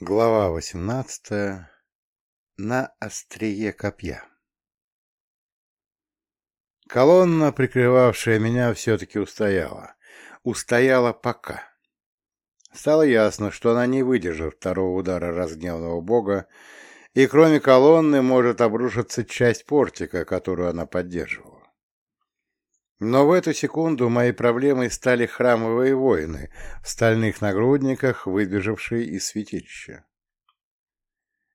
Глава восемнадцатая. На острие копья. Колонна, прикрывавшая меня, все-таки устояла. Устояла пока. Стало ясно, что она не выдержит второго удара разгневанного бога, и кроме колонны может обрушиться часть портика, которую она поддерживала. Но в эту секунду моей проблемой стали храмовые воины в стальных нагрудниках, выбежавшие из святилища.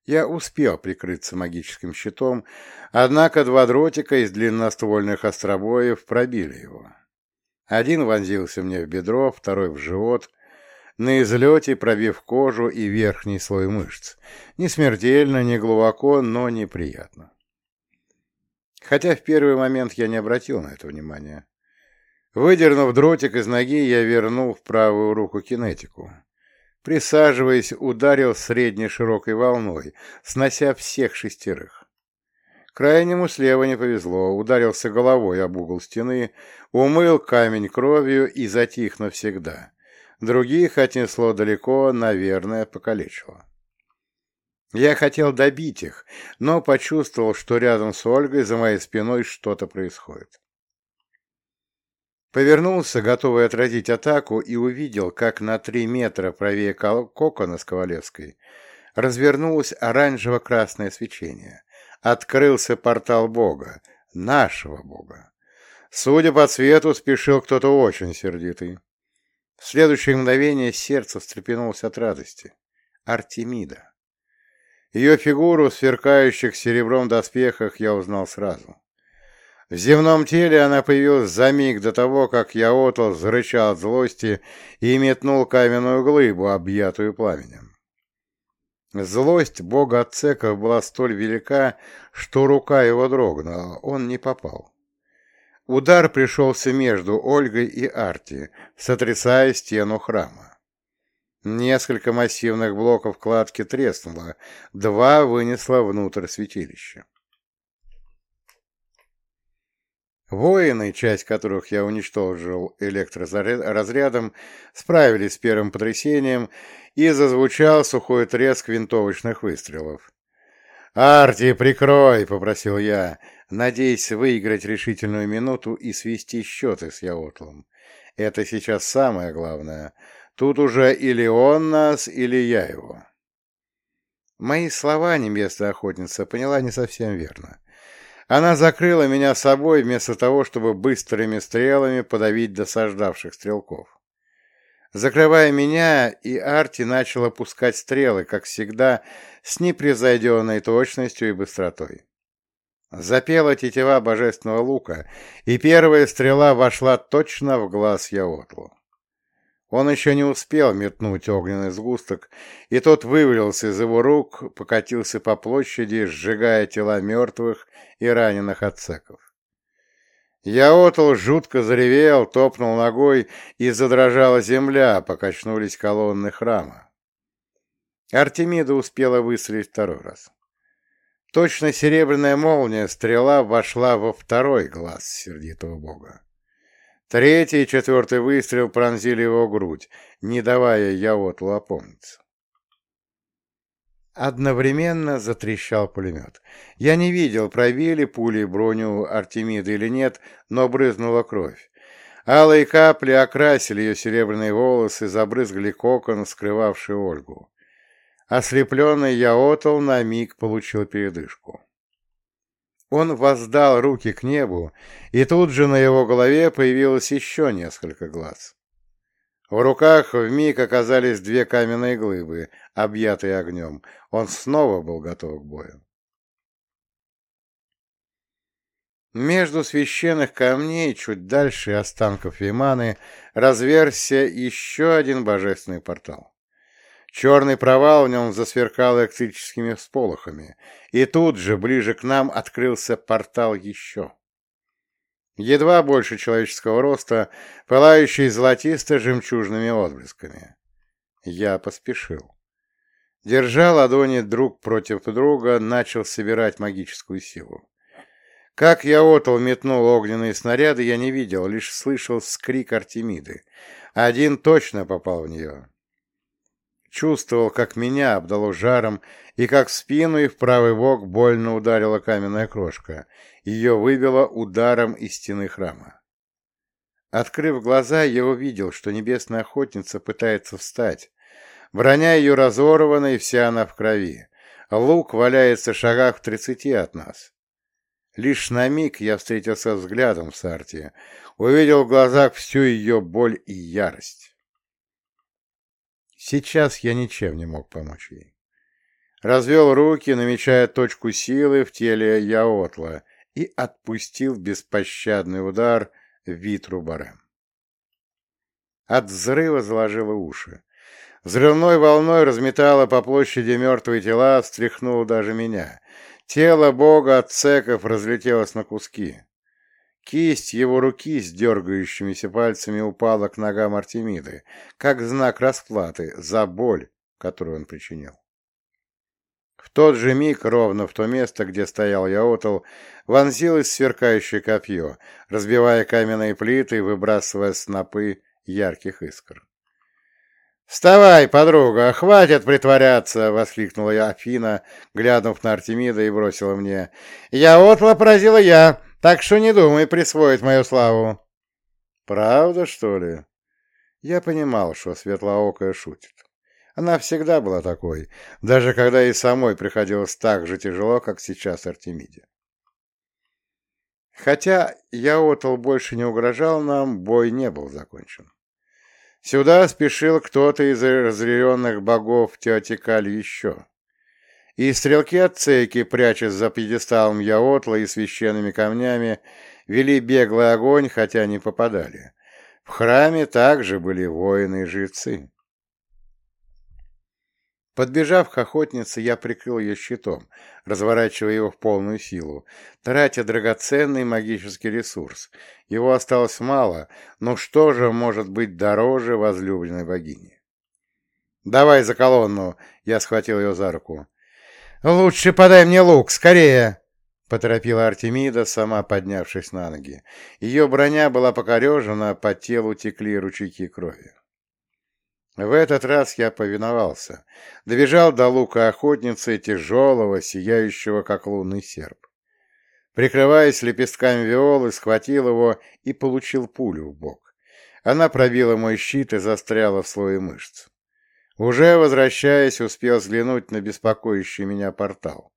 Я успел прикрыться магическим щитом, однако два дротика из длинноствольных остробоев пробили его. Один вонзился мне в бедро, второй в живот, на излете пробив кожу и верхний слой мышц. Не смертельно, не глубоко, но неприятно. Хотя в первый момент я не обратил на это внимания. Выдернув дротик из ноги, я вернул в правую руку кинетику. Присаживаясь, ударил средней широкой волной, снося всех шестерых. Крайнему слева не повезло, ударился головой об угол стены, умыл камень кровью и затих навсегда. Других отнесло далеко, наверное, покалечило. Я хотел добить их, но почувствовал, что рядом с Ольгой за моей спиной что-то происходит. Повернулся, готовый отразить атаку, и увидел, как на три метра правее кокона с Ковалевской развернулось оранжево-красное свечение. Открылся портал Бога, нашего Бога. Судя по цвету, спешил кто-то очень сердитый. В следующее мгновение сердце встрепенулось от радости. Артемида. Ее фигуру в сверкающих серебром доспехах я узнал сразу. В земном теле она появилась за миг до того, как я отл зарычал от злости и метнул каменную глыбу, объятую пламенем. Злость бога Ацеков была столь велика, что рука его дрогнула, он не попал. Удар пришелся между Ольгой и Арти, сотрясая стену храма. Несколько массивных блоков кладки треснуло, два вынесло внутрь святилища. Воины, часть которых я уничтожил электроразрядом, справились с первым потрясением, и зазвучал сухой треск винтовочных выстрелов. «Арти, прикрой!» — попросил я, надеясь выиграть решительную минуту и свести счеты с Яотлом. Это сейчас самое главное — Тут уже или он нас, или я его. Мои слова небесная охотница поняла не совсем верно. Она закрыла меня собой вместо того, чтобы быстрыми стрелами подавить досаждавших стрелков. Закрывая меня, и Арти начала пускать стрелы, как всегда, с непревзойденной точностью и быстротой. Запела тетива божественного лука, и первая стрела вошла точно в глаз Яотлу. Он еще не успел метнуть огненный сгусток, и тот вывалился из его рук, покатился по площади, сжигая тела мертвых и раненых отцеков. Яотл жутко заревел, топнул ногой, и задрожала земля, покачнулись колонны храма. Артемида успела выстрелить второй раз. Точно серебряная молния стрела вошла во второй глаз сердитого бога. Третий и четвертый выстрел пронзили его грудь, не давая Яотлу опомниться. Одновременно затрещал пулемет. Я не видел, пробили пули броню Артемиды или нет, но брызнула кровь. Алые капли окрасили ее серебряные волосы, забрызгали кокон, скрывавший Ольгу. Ослепленный Яотл на миг получил передышку. Он воздал руки к небу, и тут же на его голове появилось еще несколько глаз. В руках вмиг оказались две каменные глыбы, объятые огнем. Он снова был готов к бою. Между священных камней, чуть дальше останков Виманы, разверзся еще один божественный портал. Черный провал в нем засверкал электрическими всполохами, и тут же, ближе к нам, открылся портал еще. Едва больше человеческого роста, пылающий золотисто-жемчужными отблесками. Я поспешил. Держа ладони друг против друга, начал собирать магическую силу. Как я отол метнул огненные снаряды, я не видел, лишь слышал скрик Артемиды. Один точно попал в нее. Чувствовал, как меня обдало жаром, и как в спину и в правый бок больно ударила каменная крошка. Ее выбило ударом из стены храма. Открыв глаза, я увидел, что небесная охотница пытается встать. Броня ее разорвана, и вся она в крови. Лук валяется в шагах в тридцати от нас. Лишь на миг я встретился взглядом с Арти, увидел в глазах всю ее боль и ярость. Сейчас я ничем не мог помочь ей. Развел руки, намечая точку силы в теле Яотла, и отпустил беспощадный удар Витру Барем. От взрыва заложило уши. Взрывной волной разметало по площади мертвые тела, встряхнуло даже меня. Тело бога от цеков разлетелось на куски. Кисть его руки с дергающимися пальцами упала к ногам Артемиды, как знак расплаты за боль, которую он причинил. В тот же миг, ровно в то место, где стоял Яотл, вонзилось сверкающее копье, разбивая каменные плиты и выбрасывая снопы ярких искр. «Вставай, подруга, хватит притворяться!» — воскликнула я Афина, глянув на Артемида и бросила мне. «Яотла поразила я, так что не думай присвоить мою славу». «Правда, что ли?» Я понимал, что Светлоокая шутит. Она всегда была такой, даже когда ей самой приходилось так же тяжело, как сейчас Артемиде. Хотя Яотл больше не угрожал нам, бой не был закончен. Сюда спешил кто-то из разъяренных богов Теотикаль еще. И стрелки от цейки, прячась за пьедесталом Яотла и священными камнями, вели беглый огонь, хотя не попадали. В храме также были воины и жрецы. Подбежав к охотнице, я прикрыл ее щитом, разворачивая его в полную силу, тратя драгоценный магический ресурс. Его осталось мало, но что же может быть дороже возлюбленной богини? «Давай за колонну!» — я схватил ее за руку. «Лучше подай мне лук, скорее!» — поторопила Артемида, сама поднявшись на ноги. Ее броня была покорежена, по телу текли ручейки крови. В этот раз я повиновался. Добежал до лука охотницы, тяжелого, сияющего, как лунный серп. Прикрываясь лепестками виолы, схватил его и получил пулю в бок. Она пробила мой щит и застряла в слое мышц. Уже возвращаясь, успел взглянуть на беспокоящий меня портал.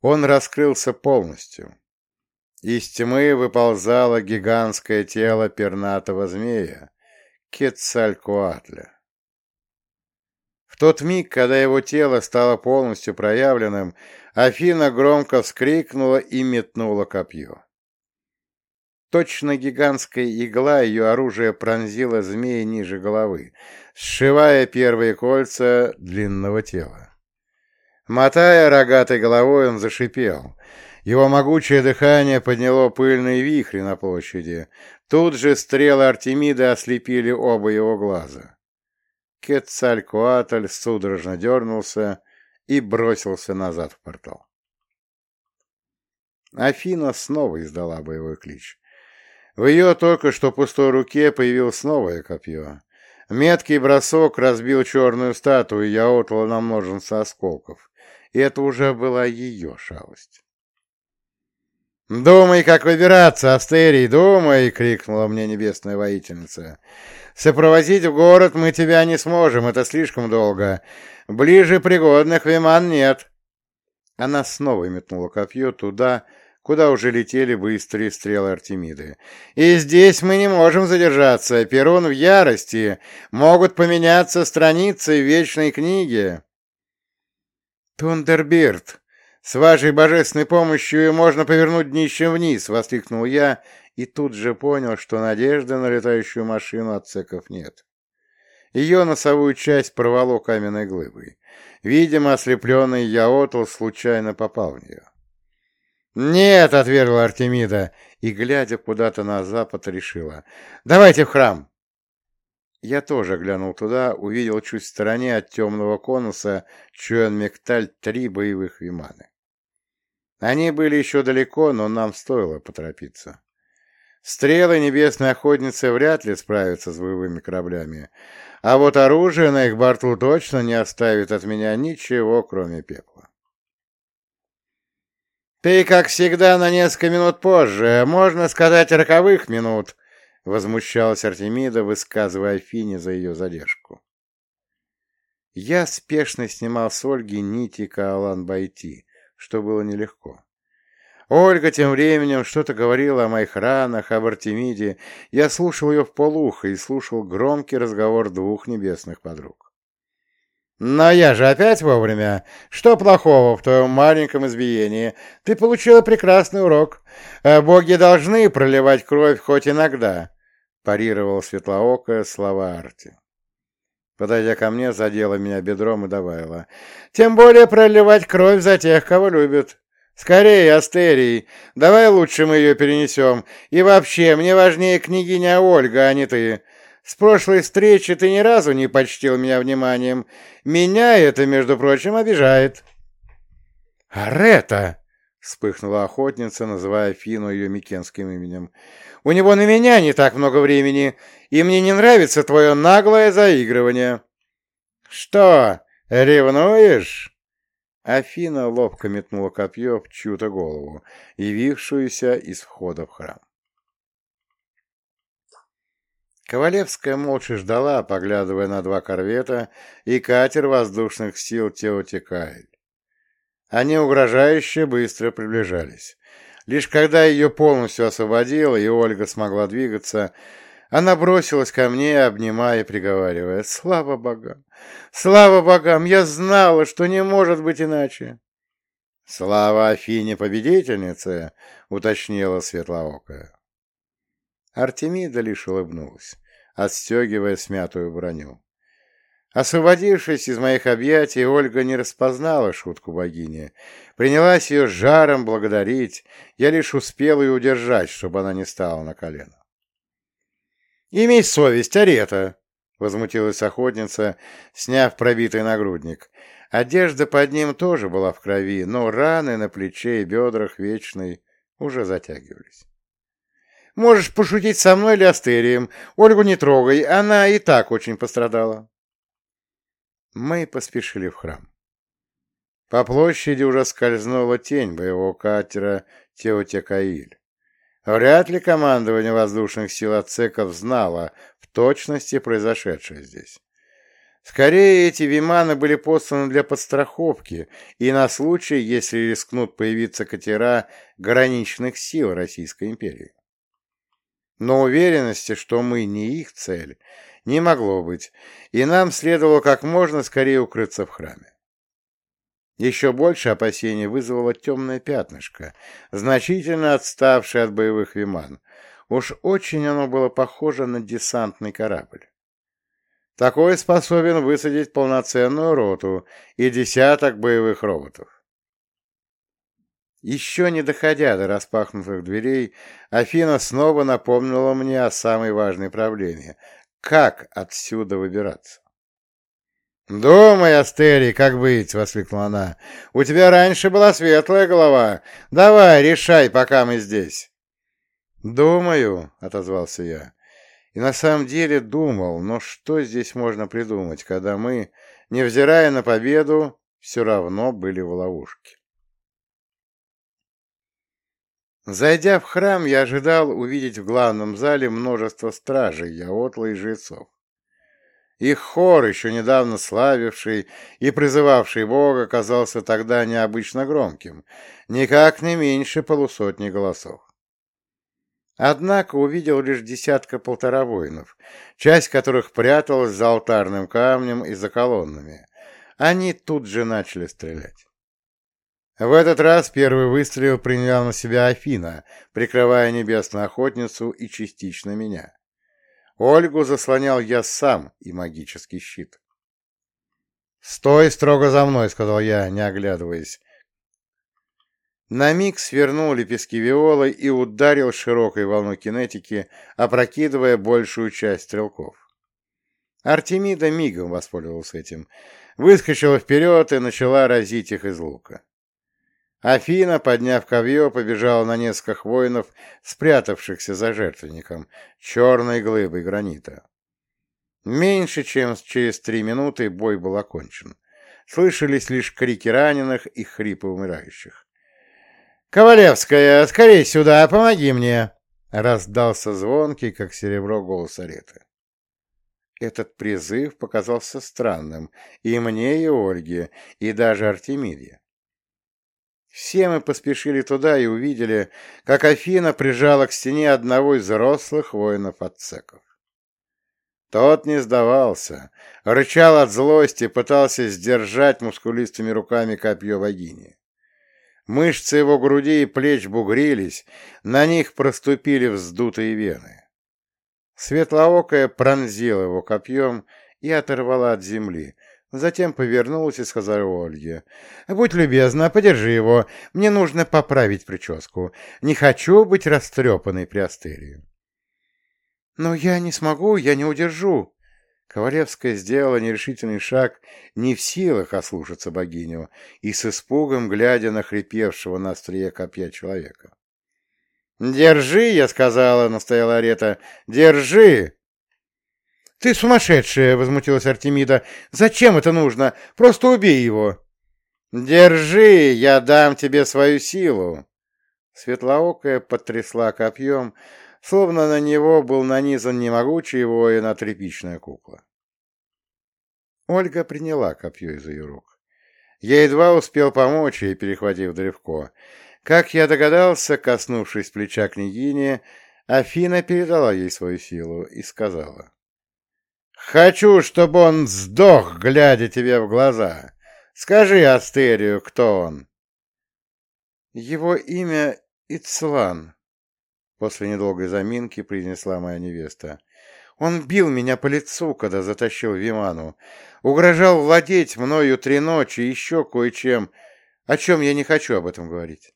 Он раскрылся полностью. Из тьмы выползало гигантское тело пернатого змея, Кецалькуатля. В тот миг, когда его тело стало полностью проявленным, Афина громко вскрикнула и метнула копье. Точно гигантская игла ее оружия пронзила змея ниже головы, сшивая первые кольца длинного тела. Мотая рогатой головой, он зашипел. Его могучее дыхание подняло пыльные вихри на площади. Тут же стрелы Артемиды ослепили оба его глаза. Кецалькуатль судорожно дернулся и бросился назад в портал. Афина снова издала боевой клич. В ее только что пустой руке появилось новое копье. Меткий бросок разбил черную статую Яотла на множество осколков, и это уже была ее шалость. «Думай, как выбираться, Астерий, думай!» — крикнула мне небесная воительница. «Сопровозить в город мы тебя не сможем, это слишком долго. Ближе пригодных виман нет». Она снова метнула копье туда, куда уже летели быстрые стрелы Артемиды. «И здесь мы не можем задержаться. Перун в ярости. Могут поменяться страницы вечной книге». «Тундербирд!» «С вашей божественной помощью можно повернуть днищем вниз!» — воскликнул я и тут же понял, что надежды на летающую машину от цеков нет. Ее носовую часть провало каменной глыбой. Видимо, ослепленный Яотл случайно попал в нее. «Нет!» — отвергла Артемида и, глядя куда-то на запад, решила. «Давайте в храм!» Я тоже глянул туда, увидел чуть в стороне от темного конуса Чуэн-Мекталь три боевых виманы. Они были еще далеко, но нам стоило поторопиться. Стрелы небесной охотницы вряд ли справятся с боевыми кораблями, а вот оружие на их борту точно не оставит от меня ничего, кроме пепла. «Ты, как всегда, на несколько минут позже, можно сказать, роковых минут», — возмущалась Артемида, высказывая Афине за ее задержку. Я спешно снимал с Ольги нити Каалан-Байти, что было нелегко. Ольга тем временем что-то говорила о моих ранах, об Артемиде. Я слушал ее в полухо и слушал громкий разговор двух небесных подруг. «Но я же опять вовремя. Что плохого в твоем маленьком избиении? Ты получила прекрасный урок. Э, боги должны проливать кровь хоть иногда», — парировал светлоокая слова Арти. Подойдя ко мне, задела меня бедром и добавила. «Тем более проливать кровь за тех, кого любят. Скорее, Астерий, давай лучше мы ее перенесем. И вообще, мне важнее княгиня Ольга, а не ты. С прошлой встречи ты ни разу не почтил меня вниманием. Меня это, между прочим, обижает. «Арета!» — вспыхнула охотница, называя Фину ее микенским именем. «У него на меня не так много времени, и мне не нравится твое наглое заигрывание». «Что, ревнуешь?» Афина ловко метнула копье в чью-то голову, явившуюся из входа в храм. Ковалевская молча ждала, поглядывая на два корвета и катер воздушных сил Теотикаэль. Они угрожающе быстро приближались. Лишь когда ее полностью освободило, и Ольга смогла двигаться, она бросилась ко мне, обнимая и приговаривая. «Слава богам! Слава богам! Я знала, что не может быть иначе!» «Слава Афине-победительнице!» — уточнила светлоокая. Артемида лишь улыбнулась, отстегивая смятую броню. Освободившись из моих объятий, Ольга не распознала шутку богини. Принялась ее жаром благодарить. Я лишь успел ее удержать, чтобы она не стала на колено. «Имей совесть, Арета!» — возмутилась охотница, сняв пробитый нагрудник. Одежда под ним тоже была в крови, но раны на плече и бедрах вечной уже затягивались. «Можешь пошутить со мной или Астерием. Ольгу не трогай, она и так очень пострадала». Мы поспешили в храм. По площади уже скользнула тень боевого катера Теотекаиль. Вряд ли командование воздушных сил Ацеков знало в точности произошедшее здесь. Скорее, эти виманы были посланы для подстраховки и на случай, если рискнут появиться катера граничных сил Российской империи. Но уверенности, что мы не их цель, не могло быть, и нам следовало как можно скорее укрыться в храме. Еще больше опасений вызвало темное пятнышко, значительно отставшее от боевых виман. Уж очень оно было похоже на десантный корабль. Такой способен высадить полноценную роту и десяток боевых роботов. Еще не доходя до распахнутых дверей, Афина снова напомнила мне о самой важной проблеме — как отсюда выбираться. «Думай, Астерий, как быть!» — воскликнула она. «У тебя раньше была светлая голова. Давай, решай, пока мы здесь». «Думаю», — отозвался я. И на самом деле думал, но что здесь можно придумать, когда мы, невзирая на победу, все равно были в ловушке. Зайдя в храм, я ожидал увидеть в главном зале множество стражей, яотла и жрецов. Их хор, еще недавно славивший и призывавший Бога, казался тогда необычно громким, никак не меньше полусотни голосов. Однако увидел лишь десятка-полтора воинов, часть которых пряталась за алтарным камнем и за колоннами. Они тут же начали стрелять. В этот раз первый выстрел принял на себя Афина, прикрывая небесную охотницу и частично меня. Ольгу заслонял я сам и магический щит. «Стой строго за мной», — сказал я, не оглядываясь. На миг свернул лепестки виолы и ударил широкой волной кинетики, опрокидывая большую часть стрелков. Артемида мигом воспользовался этим, выскочила вперед и начала разить их из лука. Афина, подняв ковье, побежала на нескольких воинов, спрятавшихся за жертвенником, черной глыбой гранита. Меньше чем через три минуты бой был окончен. Слышались лишь крики раненых и хрипы умирающих. «Ковалевская, скорей сюда, помоги мне!» — раздался звонкий, как серебро, голос Ареты. Этот призыв показался странным и мне, и Ольге, и даже Артемиде. Все мы поспешили туда и увидели, как Афина прижала к стене одного из взрослых воинов-отцеков. Тот не сдавался, рычал от злости, пытался сдержать мускулистыми руками копье вагини. Мышцы его груди и плеч бугрились, на них проступили вздутые вены. Светлоокая пронзила его копьем и оторвала от земли. Затем повернулась и сказала Ольге. — Будь любезна, подержи его. Мне нужно поправить прическу. Не хочу быть растрепанной при астерии. — Но я не смогу, я не удержу. Ковалевская сделала нерешительный шаг, не в силах ослушаться богиню, и с испугом глядя на хрипевшего на острие копья человека. «Держи!» — я сказала, — настояла Арета. «Держи!» «Ты сумасшедшая!» — возмутилась Артемида. «Зачем это нужно? Просто убей его!» «Держи! Я дам тебе свою силу!» Светлоокая потрясла копьем, словно на него был нанизан не могучий воин, а тряпичная кукла. Ольга приняла копье из ее рук. Я едва успел помочь ей, перехватив древко. Как я догадался, коснувшись плеча княгини, Афина передала ей свою силу и сказала. «Хочу, чтобы он сдох, глядя тебе в глаза. Скажи Астерию, кто он?» «Его имя Ицлан», — после недолгой заминки произнесла моя невеста. «Он бил меня по лицу, когда затащил Виману, угрожал владеть мною три ночи и еще кое-чем, о чем я не хочу об этом говорить».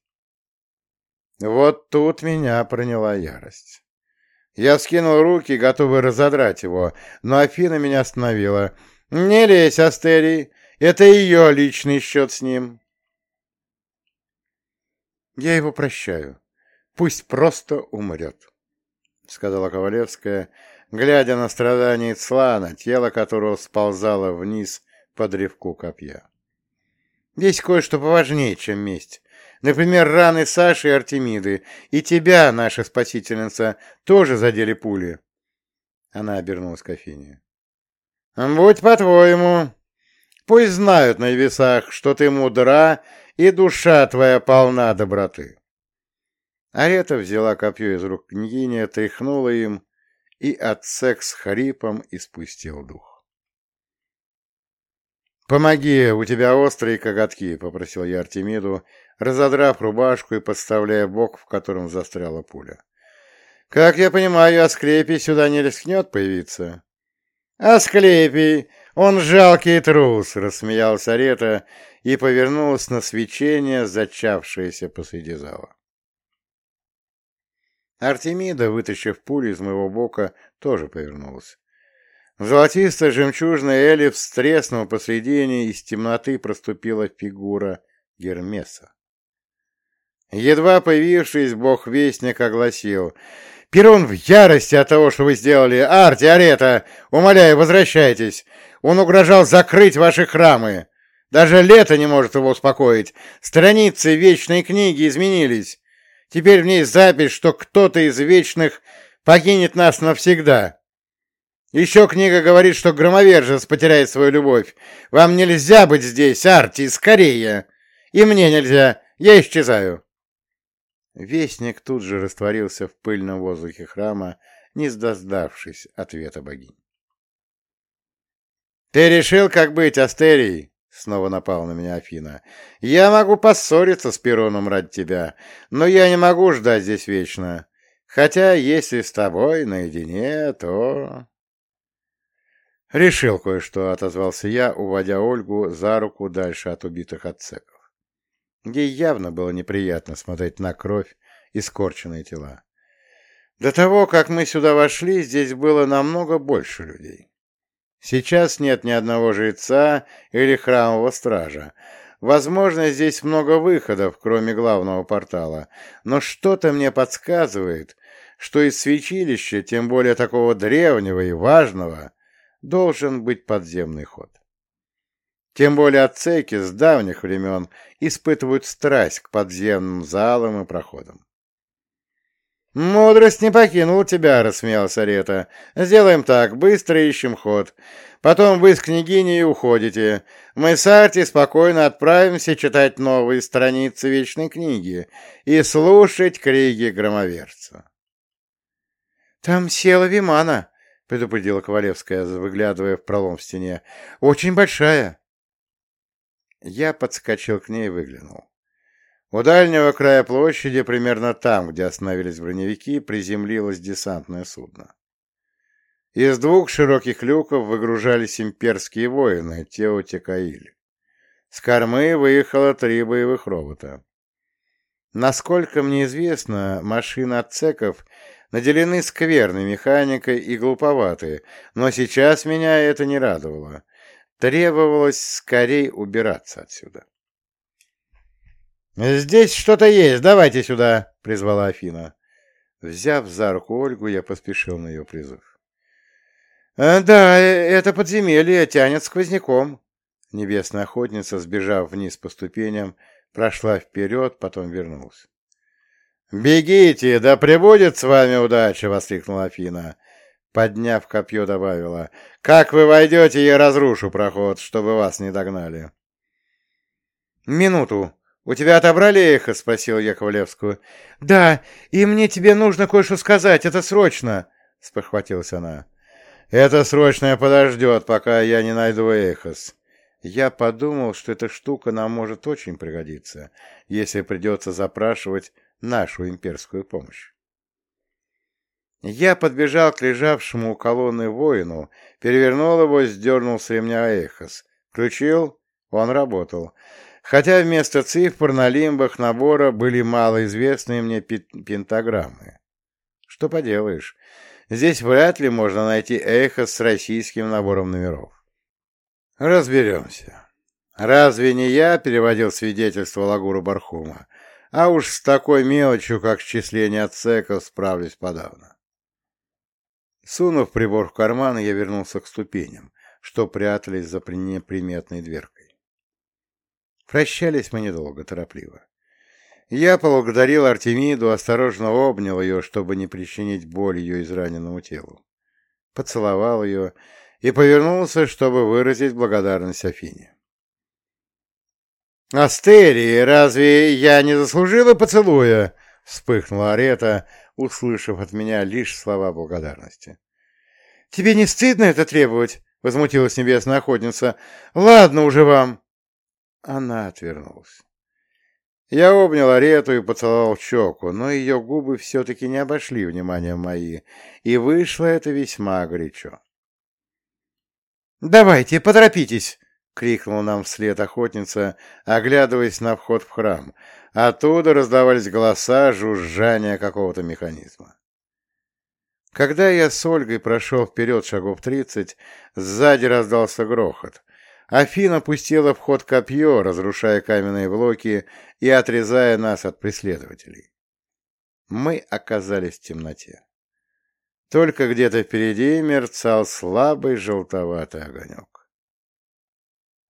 Вот тут меня проняла ярость. Я вскинул руки, готовый разодрать его, но Афина меня остановила. «Не лезь, Астерий, это ее личный счет с ним». «Я его прощаю. Пусть просто умрет», — сказала Ковалевская, глядя на страдания Цлана, тело которого сползало вниз по древку копья. «Есть кое-что поважнее, чем месть. Например, раны Саши и Артемиды. И тебя, наша спасительница, тоже задели пули. Она обернулась к Афине. «Будь по-твоему. Пусть знают на весах, что ты мудра, и душа твоя полна доброты». Арета взяла копье из рук княгини, тряхнула им, и отсек с хрипом испустил дух. «Помоги, у тебя острые коготки», — попросил я Артемиду, разодрав рубашку и подставляя бок, в котором застряла пуля. «Как я понимаю, Асклепий сюда не рискнет появиться?» «Асклепий! Он жалкий трус!» — рассмеялся Арета и повернулась на свечение, зачавшееся посреди зала. Артемида, вытащив пулю из моего бока, тоже повернулась. Золотистая жемчужная эллипс треснул посредине, из темноты проступила фигура Гермеса. Едва появившись, бог-вестник огласил. «Перун в ярости от того, что вы сделали! Арти, Арета! Умоляю, возвращайтесь! Он угрожал закрыть ваши храмы! Даже лето не может его успокоить! Страницы вечной книги изменились! Теперь в ней запись, что кто-то из вечных покинет нас навсегда!» Еще книга говорит, что громовержец потеряет свою любовь. Вам нельзя быть здесь, Арти, скорее! И мне нельзя, я исчезаю!» Вестник тут же растворился в пыльном воздухе храма, не сдождавшись ответа богини. «Ты решил, как быть, Астерий?» — снова напал на меня Афина. «Я могу поссориться с Перуном ради тебя, но я не могу ждать здесь вечно. Хотя, если с тобой наедине, то...» «Решил кое-что», — отозвался я, уводя Ольгу за руку дальше от убитых отцеков. Ей явно было неприятно смотреть на кровь и скорченные тела. До того, как мы сюда вошли, здесь было намного больше людей. Сейчас нет ни одного жреца или храмового стража, Возможно, здесь много выходов, кроме главного портала, но что-то мне подсказывает, что из святилища, тем более такого древнего и важного, должен быть подземный ход. Тем более ацеки с давних времен испытывают страсть к подземным залам и проходам. «Мудрость не покинула тебя», — рассмеялась Арета. «Сделаем так, быстро ищем ход. Потом вы с княгиней уходите. Мы с Арти спокойно отправимся читать новые страницы Вечной книги и слушать криги громоверца». «Там села Вимана», — предупредила Ковалевская, выглядывая в пролом в стене. «Очень большая». Я подскочил к ней и выглянул. У дальнего края площади, примерно там, где остановились броневики, приземлилось десантное судно. Из двух широких люков выгружались имперские воины Теотикаиль. С кормы выехало три боевых робота. Насколько мне известно, машины отцеков наделены скверной механикой и глуповатые, но сейчас меня это не радовало. Требовалось скорее убираться отсюда. «Здесь что-то есть, давайте сюда!» — призвала Афина. Взяв за руку Ольгу, я поспешил на ее призыв. «Э, «Да, э, это подземелье тянет сквозняком». Небесная охотница, сбежав вниз по ступеням, прошла вперед, потом вернулась. «Бегите, да пребудет с вами удача!» — воскликнула Афина. Подняв копье, добавила. «Как вы войдете, я разрушу проход, чтобы вас не догнали». «Минуту!» «У тебя отобрали эхо?» — спросил я Ковалевскую. «Да, и мне тебе нужно кое-что сказать, это срочно!» — спохватилась она. «Это срочное подождет, пока я не найду эхос». Я подумал, что эта штука нам может очень пригодиться, если придется запрашивать нашу имперскую помощь. Я подбежал к лежавшему у колонны воину, перевернул его, сдернул с ремня эхос. Включил, он работал хотя вместо цифр на лимбах набора были малоизвестные мне пентаграммы. Что поделаешь, здесь вряд ли можно найти эхо с российским набором номеров. Разберемся. Разве не я переводил свидетельство Лагуру Бархума, а уж с такой мелочью, как счисление отсеков, справлюсь подавно. Сунув прибор в карман, я вернулся к ступеням, что прятались за неприметной дверкой. Прощались мы недолго, торопливо. Я поблагодарил Артемиду, осторожно обнял ее, чтобы не причинить боль ее израненному телу. Поцеловал ее и повернулся, чтобы выразить благодарность Афине. «Астерии, разве я не заслужила поцелуя?» — вспыхнула Арета, услышав от меня лишь слова благодарности. «Тебе не стыдно это требовать?» — возмутилась небесная охотница. «Ладно уже вам!» Она отвернулась. Я обнял Арету и поцеловал щеку, но ее губы все-таки не обошли внимания мои, и вышло это весьма горячо. «Давайте, поторопитесь!» — крикнула нам вслед охотница, оглядываясь на вход в храм. Оттуда раздавались голоса жужжания какого-то механизма. Когда я с Ольгой прошел вперед шагов тридцать, сзади раздался грохот, Афина пустила в ход копье, разрушая каменные блоки и отрезая нас от преследователей. Мы оказались в темноте. Только где-то впереди мерцал слабый желтоватый огонек.